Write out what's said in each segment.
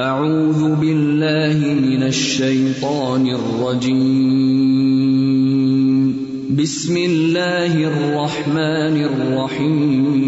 اعوذ باللہ من الشیطان الرجیم بسم اللہ الرحمن الرحیم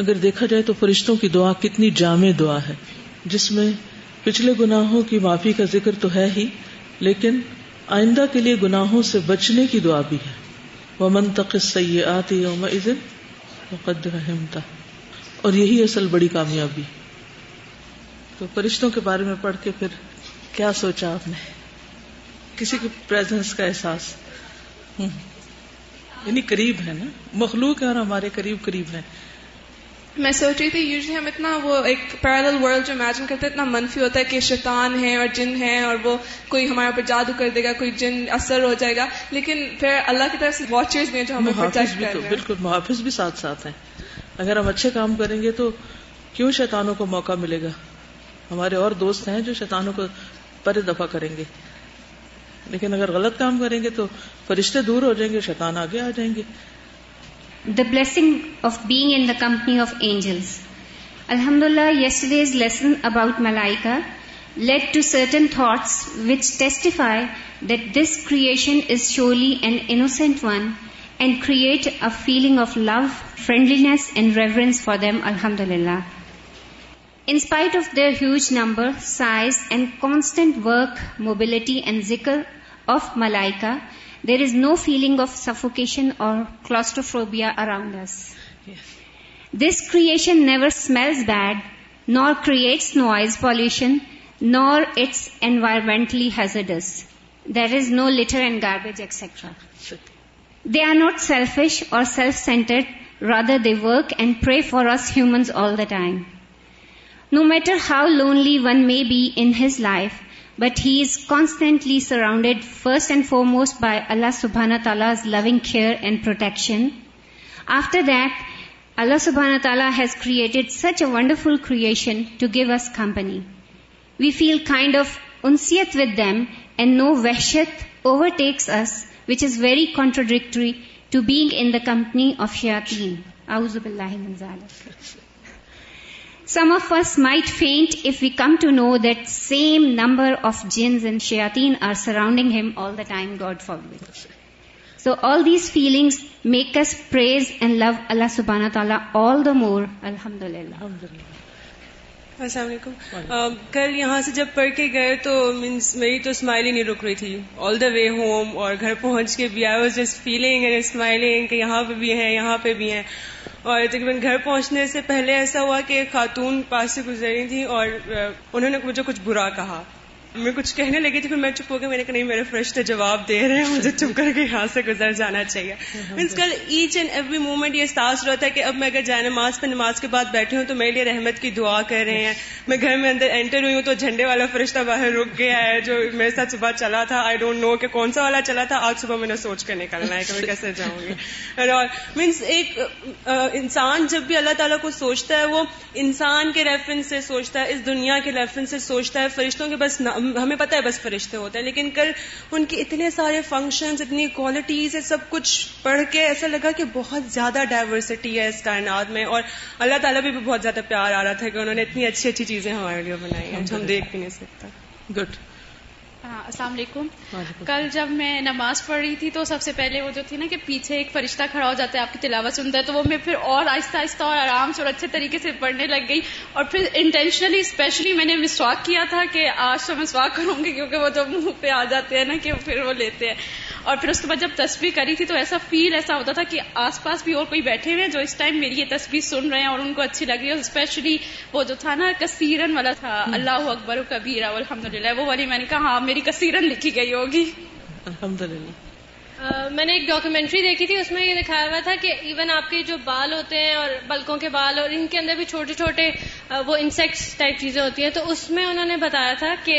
اگر دیکھا جائے تو فرشتوں کی دعا کتنی جامع دعا ہے جس میں پچھلے گناہوں کی معافی کا ذکر تو ہے ہی لیکن آئندہ کے لیے گناہوں سے بچنے کی دعا بھی ہے وہ منطق سی آتی ہے اور یہی اصل بڑی کامیابی تو فرشتوں کے بارے میں پڑھ کے پھر کیا سوچا آپ نے کسی کی پریزنس کا احساس یعنی قریب ہے نا مخلوق ہے اور ہمارے قریب قریب ہے میں سوچ رہی تھی یوزلی ہم اتنا وہ ایک پیرل ورلڈ جو امیجن کرتے ہیں اتنا منفی ہوتا ہے کہ شیطان ہے اور جن ہے اور وہ کوئی ہمارے اوپر جادو کر دے گا کوئی جن اثر ہو جائے گا لیکن پھر اللہ کی طرف سے واچرز بھی ہیں جو پاس بالکل محافظ بھی ساتھ ساتھ ہیں اگر ہم اچھے کام کریں گے تو کیوں شیطانوں کو موقع ملے گا ہمارے اور دوست ہیں جو شیطانوں کو پر دفاع کریں گے لیکن اگر غلط کام کریں گے تو فرشتے دور ہو جائیں گے شیطان آگے آ جائیں گے the blessing of being in the company of angels الحمد للہ this teaches lesson about ملائکا lead to certain thoughts which testify that this creation is surely an innocent one and create a feeling of love friendliness and reverence for them الحمد للہ in spite of their huge number size and constant work mobility and ذکر of Malaika, there is no feeling of suffocation or claustrophobia around us. Yes. This creation never smells bad, nor creates noise pollution, nor it's environmentally hazardous. There is no litter and garbage, etc. They are not selfish or self-centered. Rather, they work and pray for us humans all the time. No matter how lonely one may be in his life, but he is constantly surrounded first and foremost by اللہ سبحانہ تعالیٰ loving care and protection after that اللہ سبحانہ تعالیٰ has created such a wonderful creation to give us company we feel kind of انسیت with them and no وحشت overtakes us which is very contradictory to being in the company of اعوذ باللہ من ذالک some of us might faint if we come to know that same number of jeans and شیاتین are surrounding ہم all the time God for we so all these feelings make us praise and love اللہ سبحانہ تعالیٰ all دا مور الحمد للہ السلام علیکم کل یہاں سے جب پڑھ کے گئے تو مینس میری تو اسمائل ہی نہیں رک رہی تھی آل دا وے ہوم اور گھر پہنچ کے بھی I was just feeling and smiling کہ یہاں پہ بھی ہیں یہاں پہ بھی ہیں اور تقریباً گھر پہنچنے سے پہلے ایسا ہوا کہ خاتون پاس سے گزری تھی اور انہوں نے مجھے کچھ برا کہا میں کچھ کہنے لگی تھی پھر میں چپ میں گیا کہا نہیں میرے فرشتے جواب دے رہے ہیں مجھے چپ کر کے یہاں سے گزر جانا چاہیے مینس کل ایچ اینڈ ایوری مومنٹ یہ احساس رہتا ہے کہ اب میں اگر جائے نماز پہ نماز کے بعد بیٹھی ہوں تو میرے لیے رحمت کی دعا کر رہے ہیں میں گھر میں اندر انٹر ہوئی ہوں تو جھنڈے والا فرشتہ باہر رک گیا ہے جو میرے ساتھ صبح چلا تھا آئی ڈونٹ نو کہ کون سا والا چلا تھا آج صبح میں نے سوچ کے نکلنا ہے کہ میں کیسے جاؤں گی اور مینس ایک انسان جب بھی اللہ تعالیٰ کو سوچتا ہے وہ انسان کے ریفرنس سے سوچتا ہے اس دنیا کے ریفرنس سے سوچتا ہے فرشتوں کے بس ہمیں پتہ ہے بس فرشتے ہوتے ہیں لیکن کل ان کے اتنے سارے فنکشنز اتنی کوالٹیز سب کچھ پڑھ کے ایسا لگا کہ بہت زیادہ ڈائیورسٹی ہے اس کائنات میں اور اللہ تعالیٰ بھی بہت زیادہ پیار آ رہا تھا کہ انہوں نے اتنی اچھی اچھی چیزیں ہمارے لیے بنائی ہیں جو ہم دیکھ بھی نہیں سکتا گڈ ہاں السلام علیکم کل جب میں نماز پڑھ رہی تھی تو سب سے پہلے وہ جو تھی نا کہ پیچھے ایک فرشتہ کھڑا ہو جاتا ہے آپ کی تلاوت سنتا ہے تو وہ میں پھر اور آہستہ آہستہ اور آرام سے اور اچھے طریقے سے پڑھنے لگ گئی اور پھر انٹینشنلی اسپیشلی میں نے مسواک کیا تھا کہ آج تو مسواک کروں گی کیونکہ وہ جب منہ پہ آ جاتے ہیں نا کہ پھر وہ لیتے ہیں اور پھر اس کے بعد جب تصویر کری تھی تو ایسا فیل ایسا ہوتا تھا کہ آس پاس بھی اور کوئی بیٹھے ہیں جو اس ٹائم میری یہ تصویر سن رہے ہیں اور ان کو اچھی لگ رہی ہے اور اسپیشلی وہ جو تھا نا کثیرن والا تھا اللہ اکبر کبیرا الحمد للہ وہ والی میں نے کہا ہاں میری کثیرن لکھی گئی ہوگی الحمد للہ میں نے ایک ڈاکومینٹری دیکھی تھی اس میں یہ دکھایا ہوا تھا کہ ایون آپ کے جو بال ہوتے ہیں اور بلکوں کے بال اور ان کے اندر بھی چھوٹے چھوٹے وہ انسیکٹس ٹائپ چیزیں ہوتی ہیں تو اس میں انہوں نے بتایا تھا کہ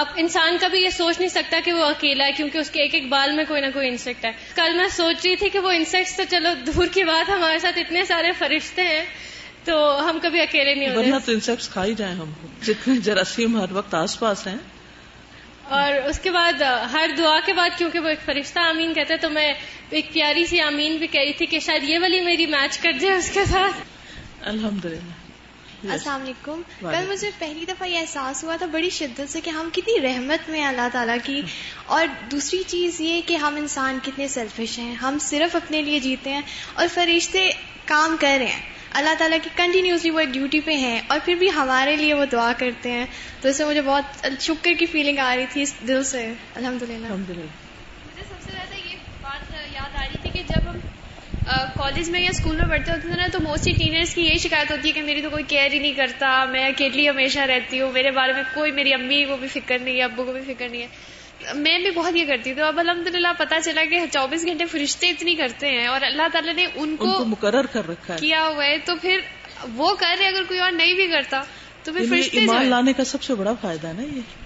آپ انسان کا بھی یہ سوچ نہیں سکتا کہ وہ اکیلا ہے کیونکہ اس کے ایک ایک بال میں کوئی نہ کوئی انسیکٹ ہے کل میں سوچ رہی تھی کہ وہ انسیکٹس تو چلو دور کی بات ہمارے ساتھ اتنے سارے فرشتے ہیں تو ہم کبھی اکیلے نہیں ہوتے تو کھا ہی جائیں ہم جتنے جراثیم ہر وقت آس پاس ہیں اور اس کے بعد ہر دعا کے بعد کیونکہ وہ ایک فرشتہ امین ہے تو میں ایک پیاری سی امین بھی کہی تھی کہ شاید یہ والی میری میچ کر دے اس کے ساتھ الحمد للہ السلام علیکم کل مجھے پہلی دفعہ یہ احساس ہوا تھا بڑی شدت سے کہ ہم کتنی رحمت میں اللہ تعالیٰ کی اور دوسری چیز یہ کہ ہم انسان کتنے سیلفش ہیں ہم صرف اپنے لیے جیتے ہیں اور فرشتے کام کر رہے ہیں اللہ تعالیٰ کی کنٹینیوسلی وہ ڈیوٹی پہ ہیں اور پھر بھی ہمارے لیے وہ دعا کرتے ہیں تو اس سے مجھے بہت شکر کی فیلنگ آ رہی تھی اس دل سے الحمد للہ الحمد مجھے سب سے زیادہ یہ بات یاد آ رہی تھی کہ جب ہم کالج میں یا اسکول میں پڑھتے ہوتے تھے نا تو موسٹلی ٹینئرس کی یہ شکایت ہوتی ہے کہ میری تو کوئی کیئر ہی نہیں کرتا میں اکیلی ہمیشہ رہتی ہوں میرے بارے میں کوئی میری امی کو بھی فکر نہیں ہے ابو کو بھی فکر نہیں ہے میں بھی بہت یہ کرتی تھی تو اب الحمد للہ پتا چلا کہ چوبیس گھنٹے فرشتے اتنی کرتے ہیں اور اللہ تعالیٰ نے ان کو مقرر کر رکھا کیا ہوا ہے تو پھر وہ کر رہے اگر کوئی اور نہیں بھی کرتا تو پھر یعنی ایمان لانے کا سب سے بڑا فائدہ نا یہ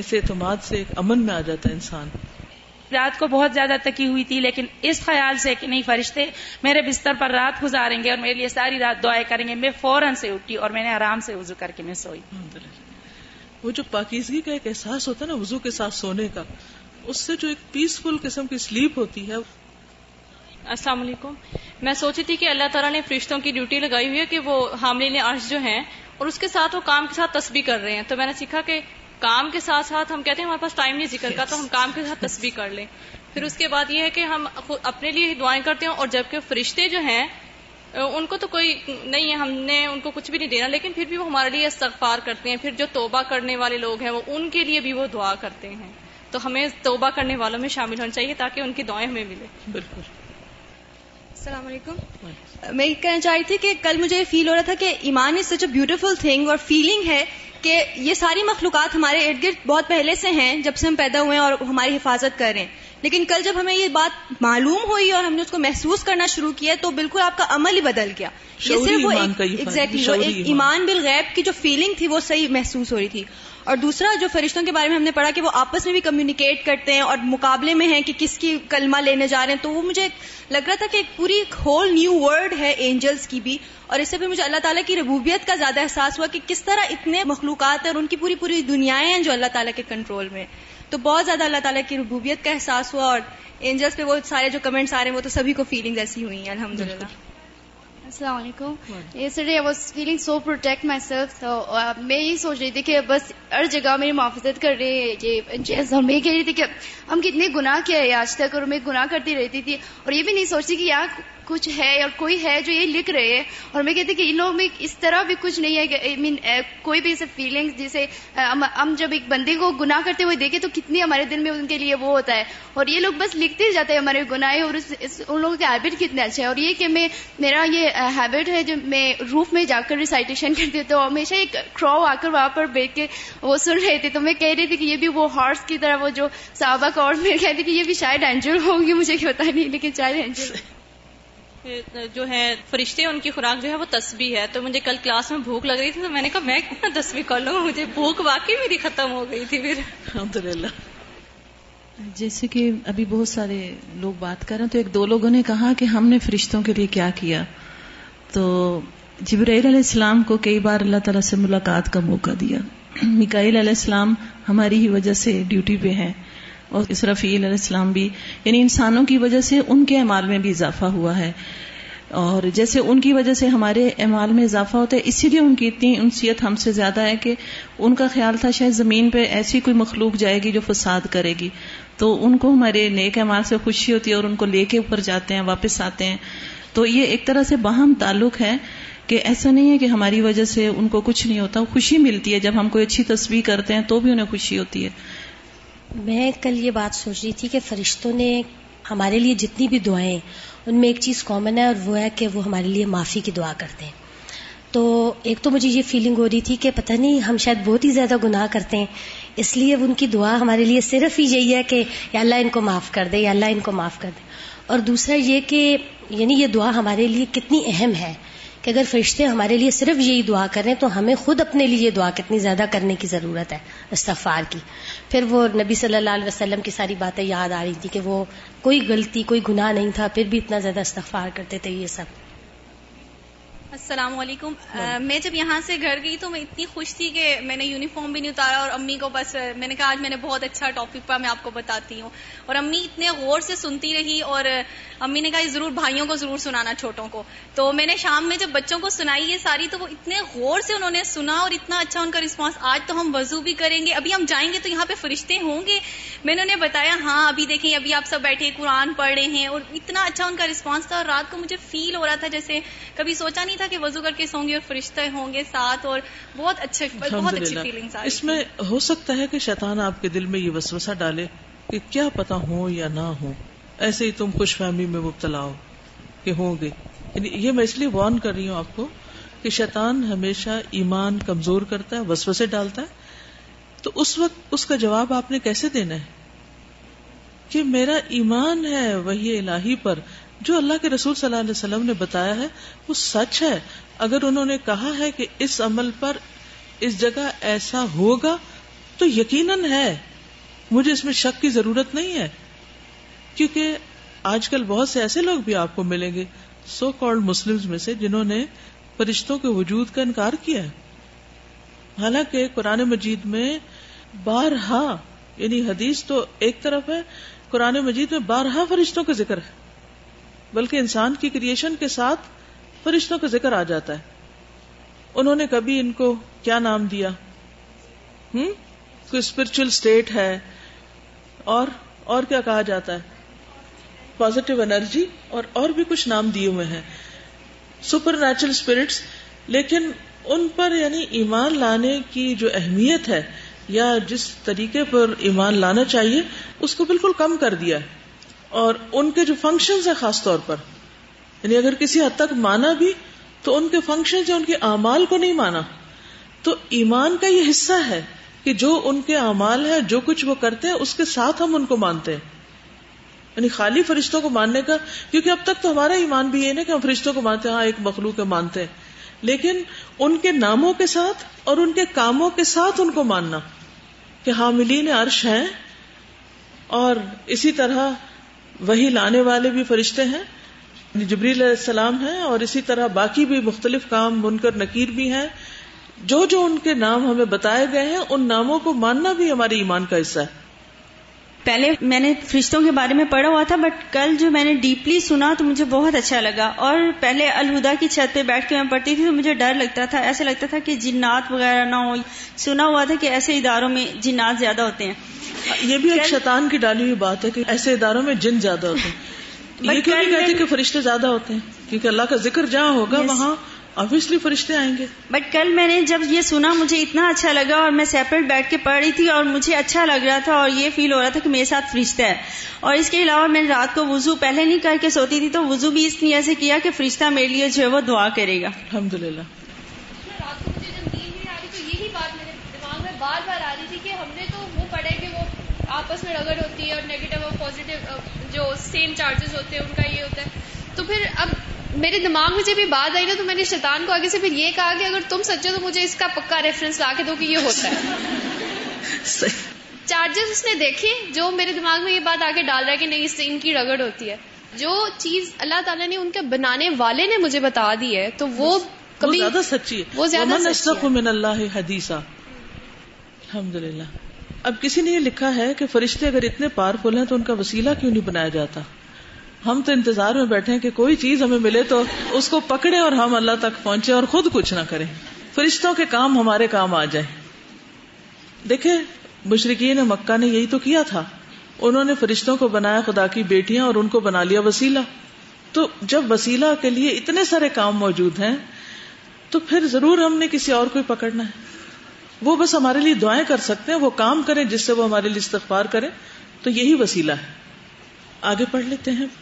اس اعتماد سے ایک امن میں آ جاتا ہے انسان رات کو بہت زیادہ تکی ہوئی تھی لیکن اس خیال سے کہ نہیں فرشتے میرے بستر پر رات گزاریں گے اور میرے لیے ساری رات دعائیں کریں گے میں فوراً سے اٹھی اور میں نے آرام سے وضو کر کے میں سوئی وہ جو پاکیزگی کا ایک احساس ہوتا ہے نا وضو کے ساتھ سونے کا اس سے جو ایک پیسفل قسم کی سلیپ ہوتی ہے السلام علیکم میں سوچی تھی کہ اللہ تعالیٰ نے فرشتوں کی ڈیوٹی لگائی ہوئی ہے کہ وہ حامل عرش جو ہیں اور اس کے ساتھ وہ کام کے ساتھ تسبیح کر رہے ہیں تو میں نے سیکھا کہ کام کے ساتھ ساتھ ہم کہتے ہیں ہمارے پاس ٹائم نہیں ذکر کا تو ہم کام کے ساتھ تسبیح کر لیں پھر اس کے بعد یہ ہے کہ ہم اپنے لیے دعائیں کرتے ہیں اور جبکہ فرشتے جو ہیں ان کو تو کوئی نہیں ہے ہم نے ان کو کچھ بھی نہیں دینا لیکن پھر بھی وہ ہمارے لیے استغفار کرتے ہیں پھر جو توبہ کرنے والے لوگ ہیں وہ ان کے لیے بھی وہ دعا کرتے ہیں تو ہمیں توبہ کرنے والوں میں شامل ہونا چاہیے تاکہ ان کی دعائیں ہمیں ملے بالکل السلام علیکم میں یہ کہنا چاہ رہی تھی کہ کل مجھے یہ فیل ہو رہا تھا کہ ایمان is such a beautiful thing اور فیلنگ ہے کہ یہ ساری مخلوقات ہمارے ارد گرد بہت پہلے سے ہیں جب سے ہم پیدا ہوئے ہیں اور ہماری حفاظت کر رہے ہیں لیکن کل جب ہمیں یہ بات معلوم ہوئی اور ہم نے اس کو محسوس کرنا شروع کیا تو بالکل آپ کا عمل ہی بدل گیا یہ صرف وہ ایک ایمان بالغیب کی جو فیلنگ تھی وہ صحیح محسوس ہو رہی تھی اور دوسرا جو فرشتوں کے بارے میں ہم نے پڑھا کہ وہ آپس میں بھی کمیونیکیٹ کرتے ہیں اور مقابلے میں ہیں کہ کس کی کلمہ لینے جا رہے ہیں تو وہ مجھے لگ رہا تھا کہ ایک پوری ہول نیو ورلڈ ہے اینجلس کی بھی اور اس سے بھی مجھے اللہ تعالیٰ کی ربوبیت کا زیادہ احساس ہوا کہ کس طرح اتنے مخلوقات ہیں اور ان کی پوری پوری دنیا ہیں جو اللہ تعالیٰ کے کنٹرول میں تو بہت زیادہ اللہ تعالیٰ کی ربوبیت کا احساس ہوا اور اینجلس پہ وہ سارے جو کمنٹس آ رہے ہیں وہ تو سبھی کو فیلنگ ایسی ہوئی ہیں الحمد للہ السلام علیکم yesterday I was feeling so protect myself میں یہی سوچ رہی تھی کہ بس ہر جگہ میری محافظت کر رہے ہیں یہ اور میں کہہ رہی تھی کہ ہم کتنے گناہ کیا ہے آج تک اور میں گناہ کرتی رہتی تھی اور یہ بھی نہیں سوچتی کہ یار کچھ ہے اور کوئی ہے جو یہ لکھ رہے ہیں اور میں کہتی کہ ان لوگوں میں اس طرح بھی کچھ نہیں ہے کوئی بھی ایسے فیلنگ جیسے ہم جب ایک بندے کو گنا کرتے ہوئے دیکھے تو کتنی ہمارے دل میں ان کے لیے وہ ہوتا ہے اور یہ لوگ بس لکھتے جاتے ہیں ہمارے گناہ اور ان لوگوں کے ہیبٹ کتنے اچھے ہیں اور یہ کہ میں میرا یہ ہیبٹ ہے جو میں روف میں جا کر ریسائٹیشن کرتی ہوں تو ہمیشہ ایک کھرا آ کر وہاں پر بیٹھ کے وہ سن رہے تھے تو میں کہہ رہی تھی کہ یہ بھی وہ ہارس کی طرح وہ جو سابق اور میں کہتی تھی یہ بھی شاید اینجل ہوں گی مجھے پتا نہیں لیکن شاید اینجل جو ہے فرشتے ان کی خوراک جو ہے وہ تسبیح ہے تو مجھے کل کلاس میں بھوک لگ رہی تھی تو میں نے کہا میں کتنا کر لوں مجھے بھوک واقعی میری ختم ہو گئی تھی پھر الحمد للہ جیسے کہ ابھی بہت سارے لوگ بات کر رہے ہیں تو ایک دو لوگوں نے کہا کہ ہم نے فرشتوں کے لیے کیا کیا تو جبرائیل علیہ السلام کو کئی بار اللہ تعالیٰ سے ملاقات کا موقع دیا مکائل علیہ السلام ہماری ہی وجہ سے ڈیوٹی پہ ہیں اور علیہ السلام بھی یعنی انسانوں کی وجہ سے ان کے اعمال میں بھی اضافہ ہوا ہے اور جیسے ان کی وجہ سے ہمارے اعمال میں اضافہ ہوتا ہے اسی لیے ان کی اتنی انسیت ہم سے زیادہ ہے کہ ان کا خیال تھا شاید زمین پہ ایسی کوئی مخلوق جائے گی جو فساد کرے گی تو ان کو ہمارے نیک اعمال سے خوشی ہوتی ہے اور ان کو لے کے اوپر جاتے ہیں واپس آتے ہیں تو یہ ایک طرح سے باہم تعلق ہے کہ ایسا نہیں ہے کہ ہماری وجہ سے ان کو کچھ نہیں ہوتا خوشی ملتی ہے جب ہم کوئی اچھی تصویر کرتے ہیں تو بھی انہیں خوشی ہوتی ہے میں کل یہ بات سوچ رہی تھی کہ فرشتوں نے ہمارے لیے جتنی بھی دعائیں ان میں ایک چیز کامن ہے اور وہ ہے کہ وہ ہمارے لیے معافی کی دعا کرتے ہیں تو ایک تو مجھے یہ فیلنگ ہو رہی تھی کہ پتہ نہیں ہم شاید بہت ہی زیادہ گناہ کرتے ہیں اس لیے ان کی دعا ہمارے لیے صرف ہی یہی ہے کہ یا اللہ ان کو معاف کر دے یا اللہ ان کو معاف کر دے اور دوسرا یہ کہ یعنی یہ دعا ہمارے لیے کتنی اہم ہے کہ اگر فرشتے ہمارے لیے صرف یہی دعا کریں تو ہمیں خود اپنے لیے یہ دعا کتنی زیادہ کرنے کی ضرورت ہے استفار کی پھر وہ نبی صلی اللہ علیہ وسلم کی ساری باتیں یاد آ رہی تھی کہ وہ کوئی غلطی کوئی گناہ نہیں تھا پھر بھی اتنا زیادہ استفار کرتے تھے یہ سب السلام علیکم ہاں۔ میں جب یہاں سے گھر گئی تو میں اتنی خوش تھی کہ میں نے یونیفارم بھی نہیں اتارا اور امی کو بس میں نے کہا آج میں نے بہت اچھا ٹاپک پا میں آپ کو بتاتی ہوں اور امی اتنے غور سے سنتی رہی اور امی نے کہا ضرور بھائیوں کو ضرور سنانا چھوٹوں کو تو میں نے شام میں جب بچوں کو سنائی یہ ساری تو وہ اتنے غور سے انہوں نے سنا اور اتنا اچھا ان کا رسپانس آج تو ہم وضو بھی کریں گے ابھی ہم جائیں گے تو یہاں پہ فرشتے ہوں گے میں نے انہیں بتایا ہاں ابھی دیکھیں ابھی آپ سب بیٹھے قرآن پڑھ رہے ہیں اور اتنا اچھا ان کا رسپانس تھا اور رات کو مجھے فیل ہو رہا تھا جیسے کبھی سوچا نہیں تھا کہ وضو کر کے گے اور فرشتے ہوں گے ساتھ اور بہت اچھے بہت اچھی اس میں ہو سکتا ہے کہ شیطان آپ کے دل میں یہ وسوسا ڈالے کہ کیا پتا ہو یا نہ ہو ایسے ہی تم خوش فہمی میں مبتلا ہو کہ ہوں گے یعنی یہ میں اس لیے وارن کر رہی ہوں آپ کو کہ شیطان ہمیشہ ایمان کمزور کرتا ہے وسوسے ڈالتا ہے تو اس وقت اس کا جواب آپ نے کیسے دینا ہے کہ میرا ایمان ہے وہی الہی پر جو اللہ کے رسول صلی اللہ علیہ وسلم نے بتایا ہے وہ سچ ہے اگر انہوں نے کہا ہے کہ اس عمل پر اس جگہ ایسا ہوگا تو یقیناً ہے مجھے اس میں شک کی ضرورت نہیں ہے کیونکہ آج کل بہت سے ایسے لوگ بھی آپ کو ملیں گے سو کالڈ مسلم میں سے جنہوں نے فرشتوں کے وجود کا انکار کیا ہے حالانکہ قرآن مجید میں بارہا یعنی حدیث تو ایک طرف ہے قرآن مجید میں بارہا فرشتوں کا ذکر ہے بلکہ انسان کی کریشن کے ساتھ فرشتوں کا ذکر آ جاتا ہے انہوں نے کبھی ان کو کیا نام دیا ہوں کوئی اسپرچل اسٹیٹ ہے اور اور کیا کہا جاتا ہے پازیٹو انرجی اور اور بھی کچھ نام دیے ہوئے ہیں سپر نیچرل اسپرٹس لیکن ان پر یعنی ایمان لانے کی جو اہمیت ہے یا جس طریقے پر ایمان لانا چاہیے اس کو بالکل کم کر دیا ہے اور ان کے جو فنکشنز ہیں خاص طور پر یعنی اگر کسی حد تک مانا بھی تو ان کے فنکشن یا ان کے اعمال کو نہیں مانا تو ایمان کا یہ حصہ ہے کہ جو ان کے اعمال ہے جو کچھ وہ کرتے ہیں اس کے ساتھ ہم ان کو مانتے ہیں یعنی خالی فرشتوں کو ماننے کا کیونکہ اب تک تو ہمارا ایمان بھی یہ نا کہ ہم فرشتوں کو مانتے ہیں ہاں ایک مخلوق مانتے ہیں لیکن ان کے ناموں کے ساتھ اور ان کے کاموں کے ساتھ ان کو ماننا کہ حاملین عرش ہیں اور اسی طرح وہی لانے والے بھی فرشتے ہیں جبری علیہ السلام ہیں اور اسی طرح باقی بھی مختلف کام بن کر نکیر بھی ہیں جو جو ان کے نام ہمیں بتائے گئے ہیں ان ناموں کو ماننا بھی ہمارے ایمان کا حصہ ہے پہلے میں نے فرشتوں کے بارے میں پڑھا ہوا تھا بٹ کل جو میں نے ڈیپلی سنا تو مجھے بہت اچھا لگا اور پہلے الہدا کی چھت پہ بیٹھ کے میں پڑھتی تھی تو مجھے ڈر لگتا تھا ایسا لگتا تھا کہ جنات وغیرہ نہ ہو سنا ہوا تھا کہ ایسے اداروں میں جنات زیادہ ہوتے ہیں یہ بھی ایک شیطان کی ڈالی ہوئی بات ہے کہ ایسے اداروں میں جن زیادہ ہوتے ہیں یہ کیوں نہیں کہتے کہ فرشتے زیادہ ہوتے ہیں کیونکہ اللہ کا ذکر جہاں ہوگا وہاں آبیسلی فرشتے آئیں گے بٹ کل میں نے جب یہ سنا مجھے اتنا اچھا لگا اور میں سیپریٹ بیٹھ کے پڑھ رہی تھی اور مجھے اچھا لگ رہا تھا اور یہ فیل ہو رہا تھا کہ میرے ساتھ فرشتہ ہے اور اس کے علاوہ میں رات کو وضو پہلے نہیں کر کے سوتی تھی تو وضو بھی اس لیے کیا کہ فرشتہ میرے لیے جو ہے وہ دعا کرے گا الحمد للہ یہی بات میرے دماغ میں بار بار آ رہی تھی کہ ہم نے تو وہ پڑھے کہ وہ آپس میں رگڑ ہوتی ہے اور نیگیٹو اور پوزیٹو جو سیم چارجز ہوتے ہیں ان کا یہ ہوتا ہے تو پھر اب میرے دماغ میں جب یہ بات آئی نا تو میں نے شیطان کو آگے سے پھر یہ کہا کہ اگر تم سچے تو مجھے اس کا پکا ریفرنس لا کے دو کہ یہ ہوتا ہے چارجز اس نے دیکھے جو میرے دماغ میں یہ بات آگے ڈال رہا ہے کہ نہیں اس سے ان کی رگڑ ہوتی ہے جو چیز اللہ تعالیٰ نے ان کے بنانے والے نے مجھے بتا دی ہے تو وہ کبھی زیادہ زیادہ سچی سچی ہے وہ من اللہ حدیثہ الحمد للہ اب کسی نے یہ لکھا ہے کہ فرشتے اگر اتنے پاور فل ہیں تو ان کا وسیلہ کیوں نہیں بنایا جاتا ہم تو انتظار میں بیٹھے کہ کوئی چیز ہمیں ملے تو اس کو پکڑے اور ہم اللہ تک پہنچے اور خود کچھ نہ کریں فرشتوں کے کام ہمارے کام آ جائیں دیکھے مشرقین مکہ نے یہی تو کیا تھا انہوں نے فرشتوں کو بنایا خدا کی بیٹیاں اور ان کو بنا لیا وسیلا تو جب وسیلا کے لیے اتنے سارے کام موجود ہیں تو پھر ضرور ہم نے کسی اور کو پکڑنا ہے وہ بس ہمارے لیے دعائیں کر سکتے ہیں وہ کام کریں جس سے وہ ہمارے لیے استغفار کریں تو یہی وسیلہ ہے آگے پڑھ لیتے ہیں